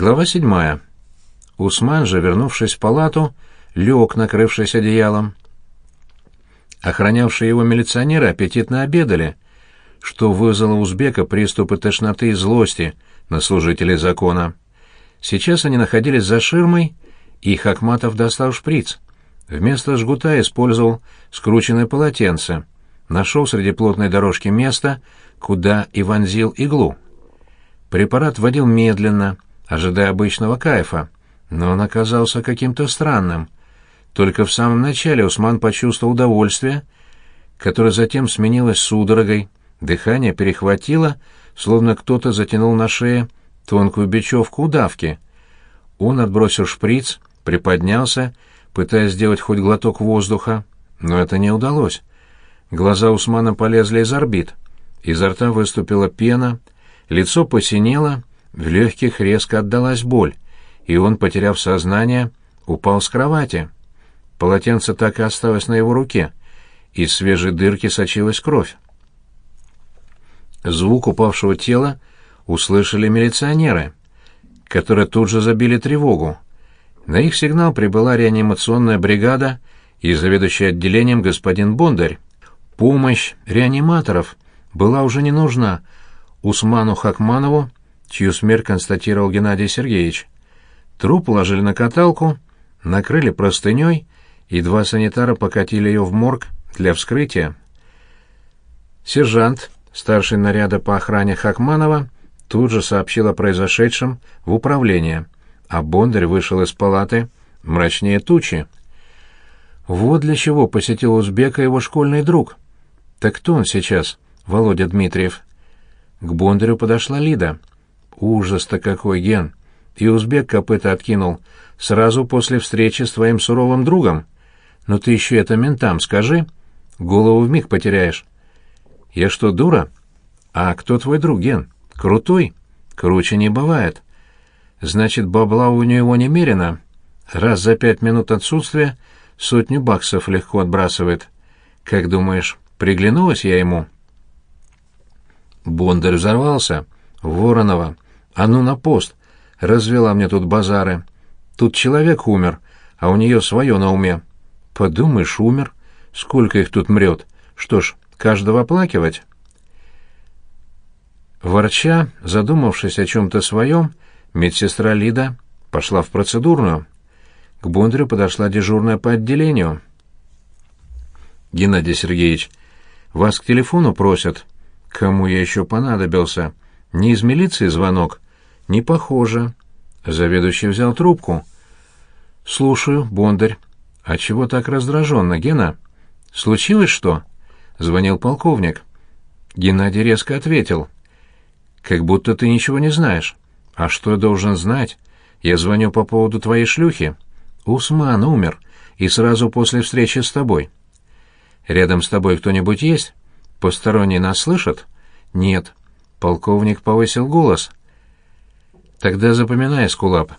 Глава седьмая. Усман же, вернувшись в палату, лег, накрывшись одеялом. Охранявшие его милиционеры аппетитно обедали, что вызвало узбека приступы тошноты и злости на служителей закона. Сейчас они находились за ширмой, и Хакматов достал шприц. Вместо жгута использовал скрученное полотенце. Нашел среди плотной дорожки место, куда и вонзил иглу. Препарат вводил медленно, ожидая обычного кайфа, но он оказался каким-то странным. Только в самом начале Усман почувствовал удовольствие, которое затем сменилось судорогой, дыхание перехватило, словно кто-то затянул на шее тонкую бечевку удавки. Он отбросил шприц, приподнялся, пытаясь сделать хоть глоток воздуха, но это не удалось. Глаза Усмана полезли из орбит, изо рта выступила пена, лицо посинело, в легких резко отдалась боль, и он, потеряв сознание, упал с кровати. Полотенце так и осталось на его руке, из свежей дырки сочилась кровь. Звук упавшего тела услышали милиционеры, которые тут же забили тревогу. На их сигнал прибыла реанимационная бригада и заведующий отделением господин Бондарь. Помощь реаниматоров была уже не нужна Усману Хакманову, чью смерть констатировал Геннадий Сергеевич. Труп положили на каталку, накрыли простыней, и два санитара покатили ее в морг для вскрытия. Сержант, старший наряда по охране Хакманова, тут же сообщил о произошедшем в управление, а Бондарь вышел из палаты мрачнее тучи. Вот для чего посетил узбека его школьный друг. Так кто он сейчас, Володя Дмитриев? К Бондарю подошла Лида. Ужас-то какой, Ген! И узбек копыта откинул сразу после встречи с твоим суровым другом. Но ты еще это ментам скажи, голову вмиг потеряешь. Я что, дура? А кто твой друг, Ген? Крутой? Круче не бывает. Значит, бабла у него немерено. Раз за пять минут отсутствия сотню баксов легко отбрасывает. Как думаешь, приглянулась я ему?» Бондарь взорвался. «Воронова, а ну на пост! Развела мне тут базары. Тут человек умер, а у нее свое на уме. Подумаешь, умер. Сколько их тут мрет. Что ж, каждого оплакивать?» Ворча, задумавшись о чем-то своем, медсестра Лида пошла в процедурную. К Бондарю подошла дежурная по отделению. «Геннадий Сергеевич, вас к телефону просят. Кому я еще понадобился? Не из милиции звонок? Не похоже». Заведующий взял трубку. «Слушаю, Бондарь. А чего так раздраженно, Гена? Случилось что?» Звонил полковник. Геннадий резко ответил. «Как будто ты ничего не знаешь. А что я должен знать? Я звоню по поводу твоей шлюхи. Усман умер, и сразу после встречи с тобой. Рядом с тобой кто-нибудь есть? Посторонние нас слышат? Нет. Полковник повысил голос. Тогда запоминай, Скулап.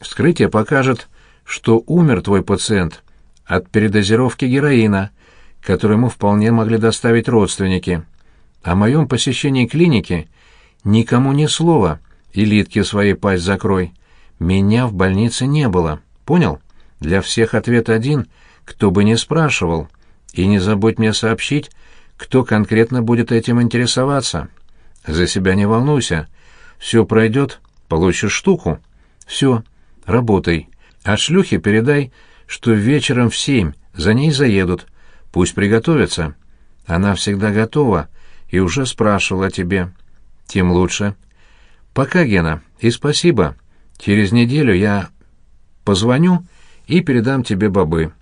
Вскрытие покажет, что умер твой пациент от передозировки героина, которую ему вполне могли доставить родственники. О моем посещении клиники никому ни слова, и литки своей пасть закрой. Меня в больнице не было. Понял? Для всех ответ один, кто бы не спрашивал. И не забудь мне сообщить, кто конкретно будет этим интересоваться. За себя не волнуйся. Все пройдет, получишь штуку. Все, работай. А шлюхе передай, что вечером в семь за ней заедут. Пусть приготовится. Она всегда готова и уже спрашивала тебе. Тем лучше. Пока, Гена, и спасибо. Через неделю я позвоню и передам тебе бобы.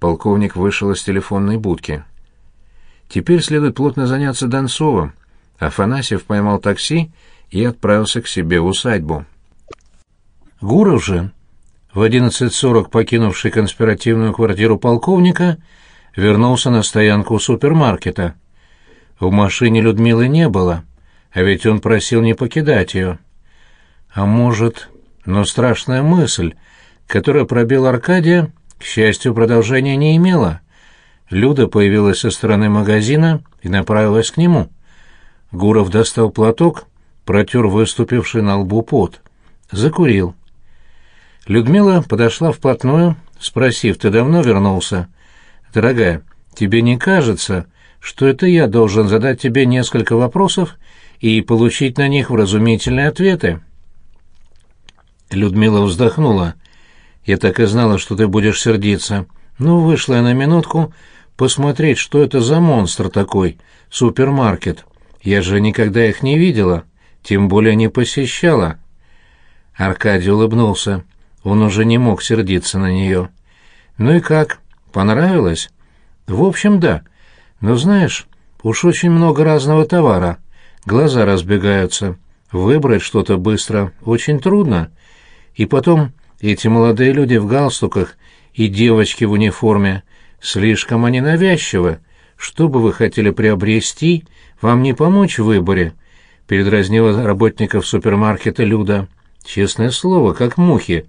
Полковник вышел из телефонной будки. Теперь следует плотно заняться Донцовым. Афанасьев поймал такси и отправился к себе в усадьбу. Гуров же, в 11.40 покинувший конспиративную квартиру полковника, вернулся на стоянку супермаркета. В машине Людмилы не было, а ведь он просил не покидать ее. А может, но страшная мысль, которая пробила Аркадия, к счастью, продолжения не имела. Люда появилась со стороны магазина и направилась к нему. Гуров достал платок, протер выступивший на лбу пот. закурил. Людмила подошла вплотную, спросив, «Ты давно вернулся?» «Дорогая, тебе не кажется, что это я должен задать тебе несколько вопросов и получить на них вразумительные ответы?» Людмила вздохнула. «Я так и знала, что ты будешь сердиться. Ну, вышла я на минутку посмотреть, что это за монстр такой, супермаркет. Я же никогда их не видела, тем более не посещала». Аркадий улыбнулся. Он уже не мог сердиться на нее. «Ну и как? Понравилось?» «В общем, да. Но знаешь, уж очень много разного товара. Глаза разбегаются. Выбрать что-то быстро очень трудно. И потом эти молодые люди в галстуках и девочки в униформе. Слишком они навязчивы. Что бы вы хотели приобрести, вам не помочь в выборе?» Передразнила работников супермаркета Люда. «Честное слово, как мухи»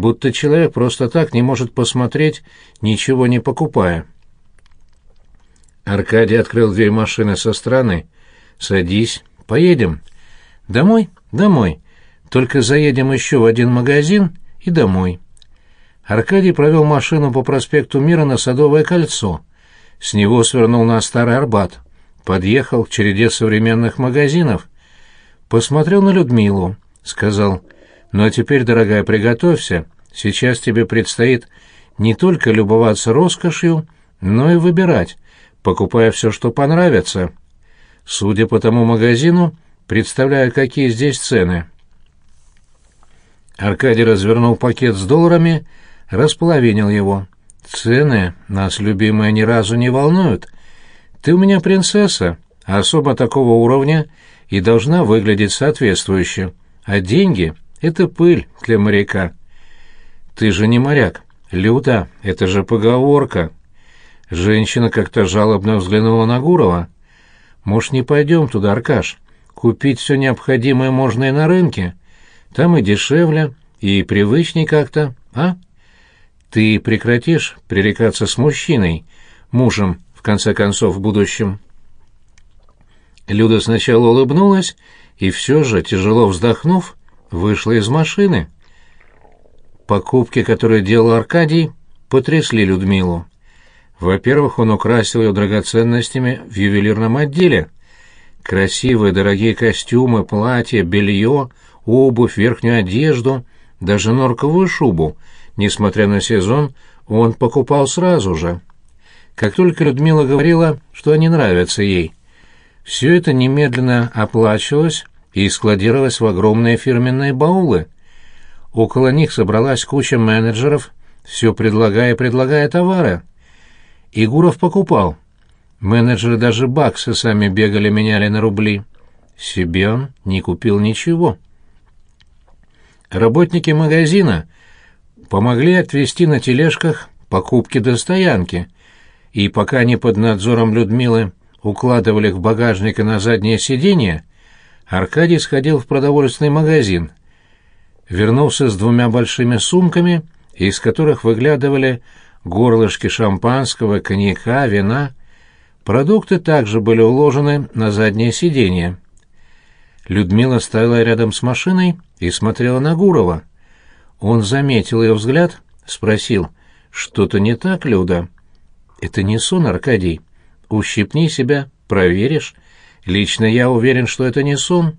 будто человек просто так не может посмотреть, ничего не покупая. Аркадий открыл дверь машины со стороны. «Садись, поедем». «Домой? Домой. Только заедем еще в один магазин и домой». Аркадий провел машину по проспекту Мира на Садовое кольцо. С него свернул на Старый Арбат. Подъехал к череде современных магазинов. Посмотрел на Людмилу. Сказал ну а теперь, дорогая, приготовься. Сейчас тебе предстоит не только любоваться роскошью, но и выбирать, покупая все, что понравится. Судя по тому магазину, представляю, какие здесь цены. Аркадий развернул пакет с долларами, располовинил его. Цены нас, любимая, ни разу не волнуют. Ты у меня принцесса, особо такого уровня и должна выглядеть соответствующе. А деньги это пыль для моряка. Ты же не моряк. Люда, это же поговорка. Женщина как-то жалобно взглянула на Гурова. Может, не пойдем туда, Аркаш? Купить все необходимое можно и на рынке. Там и дешевле, и привычней как-то, а? Ты прекратишь пререкаться с мужчиной, мужем, в конце концов, в будущем. Люда сначала улыбнулась, и все же, тяжело вздохнув, вышла из машины. Покупки, которые делал Аркадий, потрясли Людмилу. Во-первых, он украсил ее драгоценностями в ювелирном отделе. Красивые дорогие костюмы, платья, белье, обувь, верхнюю одежду, даже норковую шубу, несмотря на сезон, он покупал сразу же. Как только Людмила говорила, что они нравятся ей. Все это немедленно оплачивалось и складировалась в огромные фирменные баулы. Около них собралась куча менеджеров, все предлагая и предлагая товары. Игуров покупал. Менеджеры даже баксы сами бегали, меняли на рубли. Себе он не купил ничего. Работники магазина помогли отвезти на тележках покупки до стоянки, и пока они под надзором Людмилы укладывали их в багажник и на заднее сиденье, Аркадий сходил в продовольственный магазин. Вернулся с двумя большими сумками, из которых выглядывали горлышки шампанского, коньяка, вина. Продукты также были уложены на заднее сиденье. Людмила стояла рядом с машиной и смотрела на Гурова. Он заметил ее взгляд, спросил, «Что-то не так, Люда?» «Это не сон, Аркадий. Ущипни себя, проверишь». Лично я уверен, что это не сон.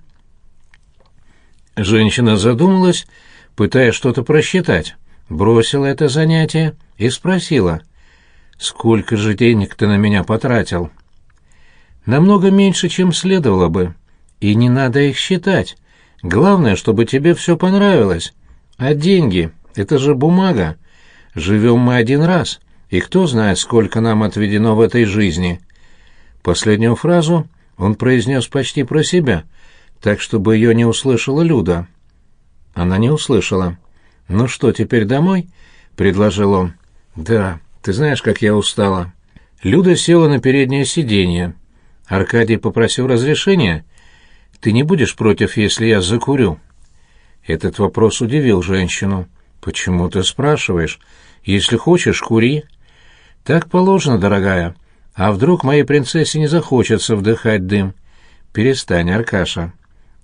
Женщина задумалась, пытаясь что-то просчитать, бросила это занятие и спросила, «Сколько же денег ты на меня потратил?» «Намного меньше, чем следовало бы. И не надо их считать. Главное, чтобы тебе все понравилось. А деньги — это же бумага. Живем мы один раз, и кто знает, сколько нам отведено в этой жизни». Последнюю фразу он произнес почти про себя, так, чтобы ее не услышала Люда. Она не услышала. «Ну что, теперь домой?» — предложил он. «Да, ты знаешь, как я устала». Люда села на переднее сиденье. Аркадий попросил разрешения. «Ты не будешь против, если я закурю?» Этот вопрос удивил женщину. «Почему ты спрашиваешь? Если хочешь, кури». «Так положено, дорогая. А вдруг моей принцессе не захочется вдыхать дым? Перестань, Аркаша.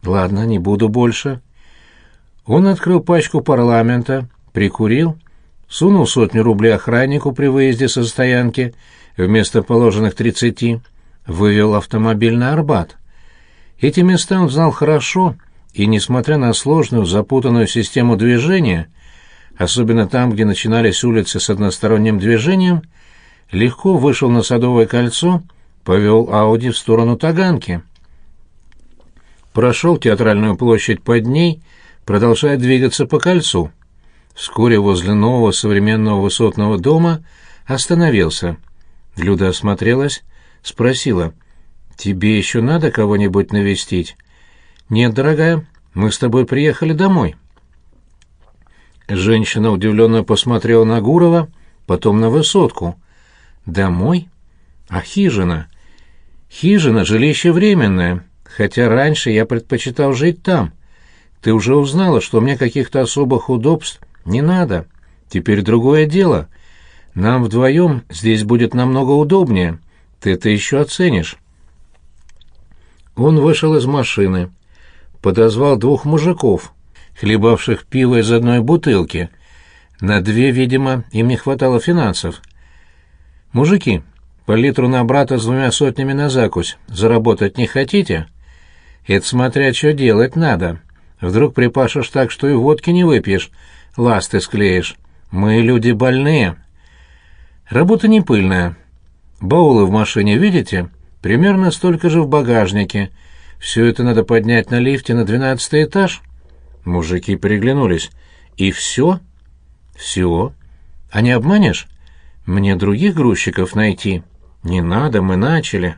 Ладно, не буду больше. Он открыл пачку парламента, прикурил, сунул сотню рублей охраннику при выезде со стоянки вместо положенных тридцати, вывел автомобиль на Арбат. Эти места он знал хорошо, и, несмотря на сложную, запутанную систему движения, особенно там, где начинались улицы с односторонним движением, легко вышел на Садовое кольцо, повел Ауди в сторону Таганки. Прошел театральную площадь под ней, продолжая двигаться по кольцу. Вскоре возле нового современного высотного дома остановился. Люда осмотрелась, спросила, «Тебе еще надо кого-нибудь навестить?» «Нет, дорогая, мы с тобой приехали домой». Женщина удивленно посмотрела на Гурова, потом на высотку. «Домой? А хижина?» «Хижина — жилище временное, хотя раньше я предпочитал жить там. Ты уже узнала, что мне каких-то особых удобств не надо. Теперь другое дело. Нам вдвоем здесь будет намного удобнее. Ты это еще оценишь». Он вышел из машины, подозвал двух мужиков, хлебавших пиво из одной бутылки. На две, видимо, им не хватало финансов. «Мужики, по литру на брата с двумя сотнями на закусь заработать не хотите?» «Это смотря что делать надо. Вдруг припашешь так, что и водки не выпьешь, ласты склеишь. Мы люди больные». «Работа не пыльная. Баулы в машине видите? Примерно столько же в багажнике. Все это надо поднять на лифте на двенадцатый этаж». Мужики переглянулись. «И все?» «Все. А не обманешь? Мне других грузчиков найти. Не надо, мы начали».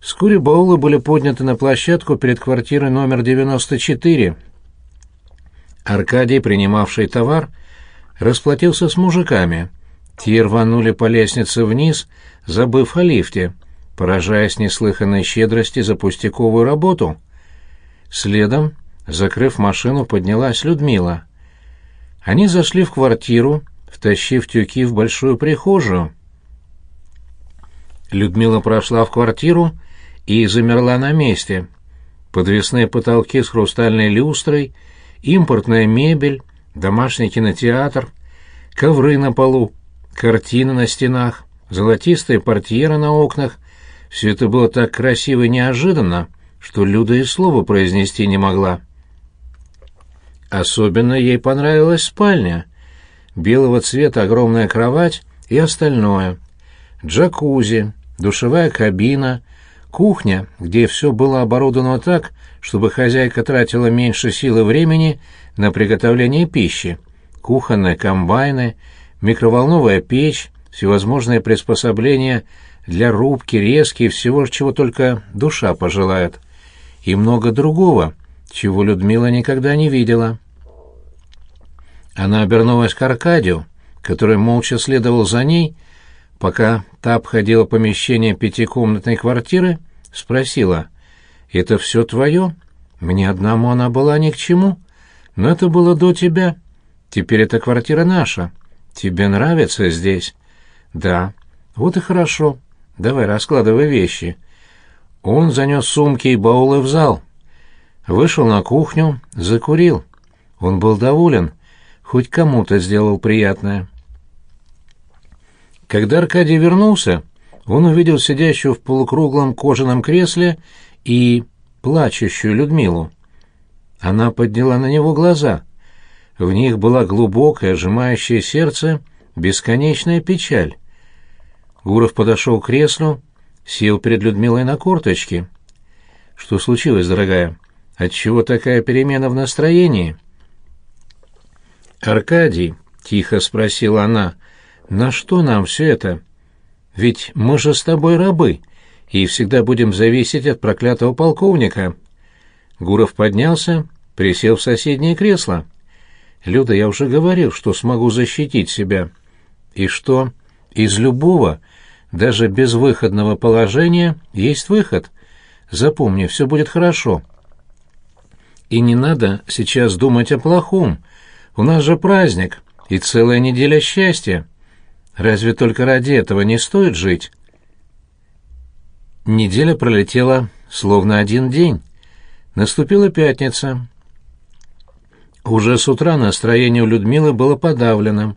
Вскоре баулы были подняты на площадку перед квартирой номер 94. Аркадий, принимавший товар, расплатился с мужиками. Те рванули по лестнице вниз, забыв о лифте, поражаясь неслыханной щедрости за пустяковую работу. Следом Закрыв машину, поднялась Людмила. Они зашли в квартиру, втащив тюки в большую прихожую. Людмила прошла в квартиру и замерла на месте. Подвесные потолки с хрустальной люстрой, импортная мебель, домашний кинотеатр, ковры на полу, картины на стенах, золотистые портьеры на окнах. Все это было так красиво и неожиданно, что Люда и слова произнести не могла. Особенно ей понравилась спальня. Белого цвета огромная кровать и остальное. Джакузи, душевая кабина, кухня, где все было оборудовано так, чтобы хозяйка тратила меньше сил и времени на приготовление пищи, кухонные комбайны, микроволновая печь, всевозможные приспособления для рубки, резки и всего, чего только душа пожелает. И много другого, чего Людмила никогда не видела. Она обернулась к Аркадию, который молча следовал за ней, пока та обходила помещение пятикомнатной квартиры, спросила, «Это все твое? Мне одному она была ни к чему, но это было до тебя. Теперь эта квартира наша. Тебе нравится здесь?» «Да». «Вот и хорошо. Давай, раскладывай вещи». Он занес сумки и баулы в зал. Вышел на кухню, закурил. Он был доволен — хоть кому-то сделал приятное. Когда Аркадий вернулся, он увидел сидящую в полукруглом кожаном кресле и плачущую Людмилу. Она подняла на него глаза. В них была глубокая, сжимающая сердце, бесконечная печаль. Гуров подошел к креслу, сел перед Людмилой на корточки. «Что случилось, дорогая? Отчего такая перемена в настроении?» «Аркадий», — тихо спросила она, — «на что нам все это? Ведь мы же с тобой рабы и всегда будем зависеть от проклятого полковника». Гуров поднялся, присел в соседнее кресло. «Люда, я уже говорил, что смогу защитить себя. И что? Из любого, даже безвыходного положения, есть выход. Запомни, все будет хорошо. И не надо сейчас думать о плохом». У нас же праздник и целая неделя счастья. Разве только ради этого не стоит жить? Неделя пролетела словно один день. Наступила пятница. Уже с утра настроение у Людмилы было подавленным.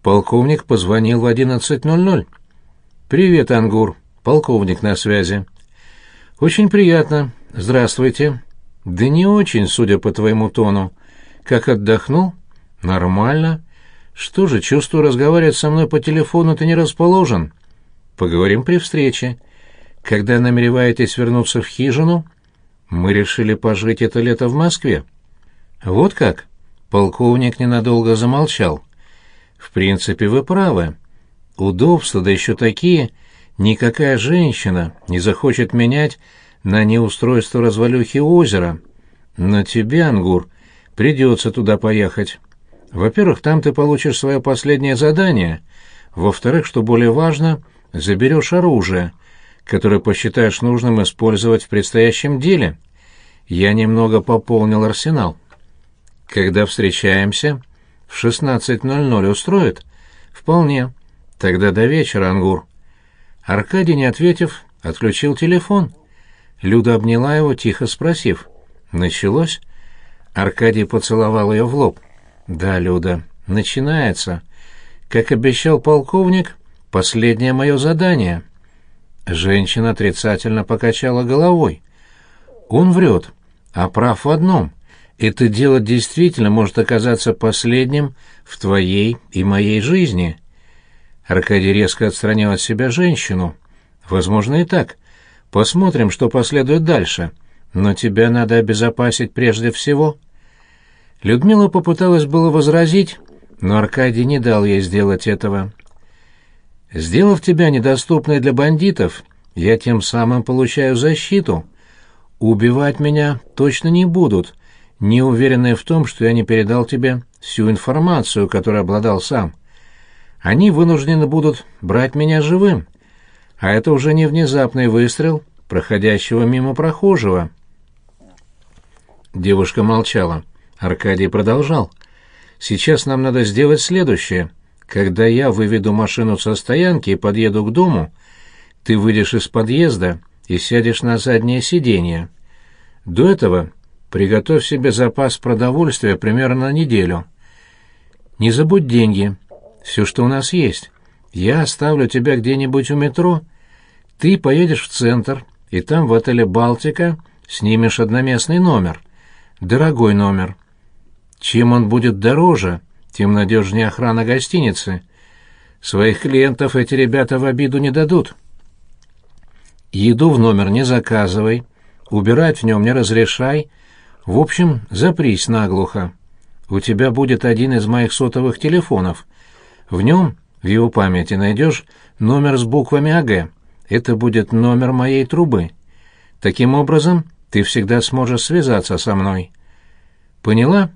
Полковник позвонил в 11.00. «Привет, Ангур. Полковник на связи». «Очень приятно. Здравствуйте». «Да не очень, судя по твоему тону. Как отдохнул?» «Нормально. Что же, чувствую, разговаривать со мной по телефону ты не расположен. Поговорим при встрече. Когда намереваетесь вернуться в хижину?» «Мы решили пожить это лето в Москве». «Вот как?» Полковник ненадолго замолчал. «В принципе, вы правы. Удобства, да еще такие, никакая женщина не захочет менять на неустройство развалюхи озера. Но тебе, Ангур, придется туда поехать. Во-первых, там ты получишь свое последнее задание. Во-вторых, что более важно, заберешь оружие, которое посчитаешь нужным использовать в предстоящем деле. Я немного пополнил арсенал». Когда встречаемся? В 16.00 устроит? Вполне. Тогда до вечера, Ангур. Аркадий, не ответив, отключил телефон. Люда обняла его, тихо спросив. Началось? Аркадий поцеловал ее в лоб. Да, Люда, начинается. Как обещал полковник, последнее мое задание. Женщина отрицательно покачала головой. Он врет, а прав в одном — это дело действительно может оказаться последним в твоей и моей жизни. Аркадий резко отстранил от себя женщину. Возможно и так. Посмотрим, что последует дальше. Но тебя надо обезопасить прежде всего. Людмила попыталась было возразить, но Аркадий не дал ей сделать этого. Сделав тебя недоступной для бандитов, я тем самым получаю защиту. Убивать меня точно не будут, не уверенные в том, что я не передал тебе всю информацию, которой обладал сам. Они вынуждены будут брать меня живым, а это уже не внезапный выстрел проходящего мимо прохожего. Девушка молчала. Аркадий продолжал. «Сейчас нам надо сделать следующее. Когда я выведу машину со стоянки и подъеду к дому, ты выйдешь из подъезда и сядешь на заднее сиденье. До этого Приготовь себе запас продовольствия примерно на неделю. Не забудь деньги. Все, что у нас есть. Я оставлю тебя где-нибудь у метро. Ты поедешь в центр, и там в отеле «Балтика» снимешь одноместный номер. Дорогой номер. Чем он будет дороже, тем надежнее охрана гостиницы. Своих клиентов эти ребята в обиду не дадут. Еду в номер не заказывай, убирать в нем не разрешай, в общем, запрись наглухо. У тебя будет один из моих сотовых телефонов. В нем, в его памяти, найдешь номер с буквами АГ. Это будет номер моей трубы. Таким образом, ты всегда сможешь связаться со мной. Поняла?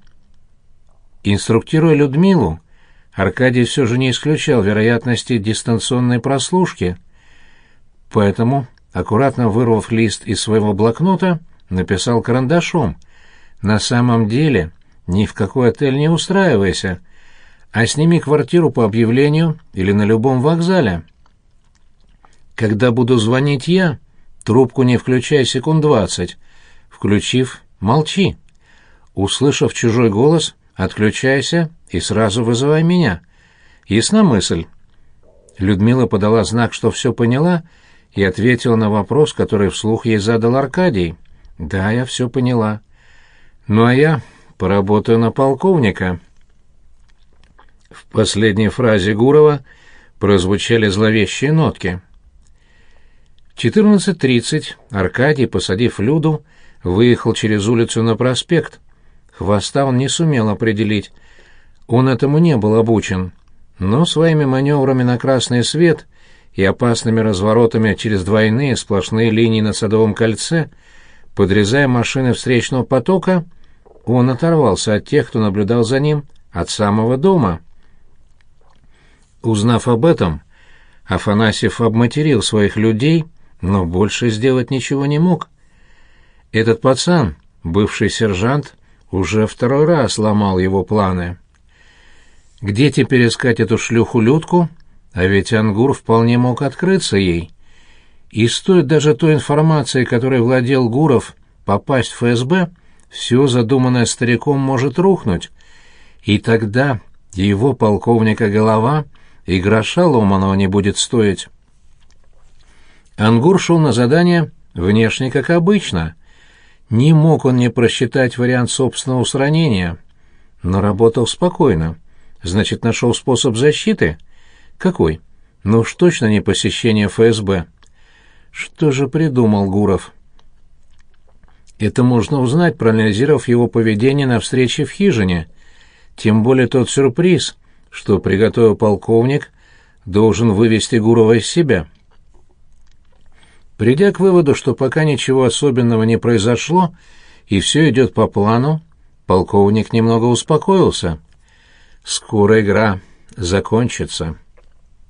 Инструктируя Людмилу, Аркадий все же не исключал вероятности дистанционной прослушки. Поэтому, аккуратно вырвав лист из своего блокнота, написал карандашом — на самом деле ни в какой отель не устраивайся, а сними квартиру по объявлению или на любом вокзале. Когда буду звонить я, трубку не включай секунд двадцать. Включив, молчи. Услышав чужой голос, отключайся и сразу вызывай меня. Ясна мысль? Людмила подала знак, что все поняла, и ответила на вопрос, который вслух ей задал Аркадий. «Да, я все поняла». Ну а я поработаю на полковника. В последней фразе Гурова прозвучали зловещие нотки. В 14.30 Аркадий, посадив Люду, выехал через улицу на проспект. Хвоста он не сумел определить. Он этому не был обучен. Но своими маневрами на красный свет и опасными разворотами через двойные сплошные линии на Садовом кольце, подрезая машины встречного потока, он оторвался от тех, кто наблюдал за ним от самого дома. Узнав об этом, Афанасьев обматерил своих людей, но больше сделать ничего не мог. Этот пацан, бывший сержант, уже второй раз ломал его планы. Где теперь искать эту шлюху-людку? А ведь Ангур вполне мог открыться ей. И стоит даже той информации, которой владел Гуров, попасть в ФСБ — все задуманное стариком может рухнуть, и тогда его полковника голова и гроша ломаного не будет стоить. Ангур шел на задание внешне как обычно. Не мог он не просчитать вариант собственного устранения, но работал спокойно. Значит, нашел способ защиты? Какой? Ну уж точно не посещение ФСБ. Что же придумал Гуров? Это можно узнать, проанализировав его поведение на встрече в хижине. Тем более тот сюрприз, что приготовил полковник, должен вывести Гурова из себя. Придя к выводу, что пока ничего особенного не произошло и все идет по плану, полковник немного успокоился. Скоро игра закончится.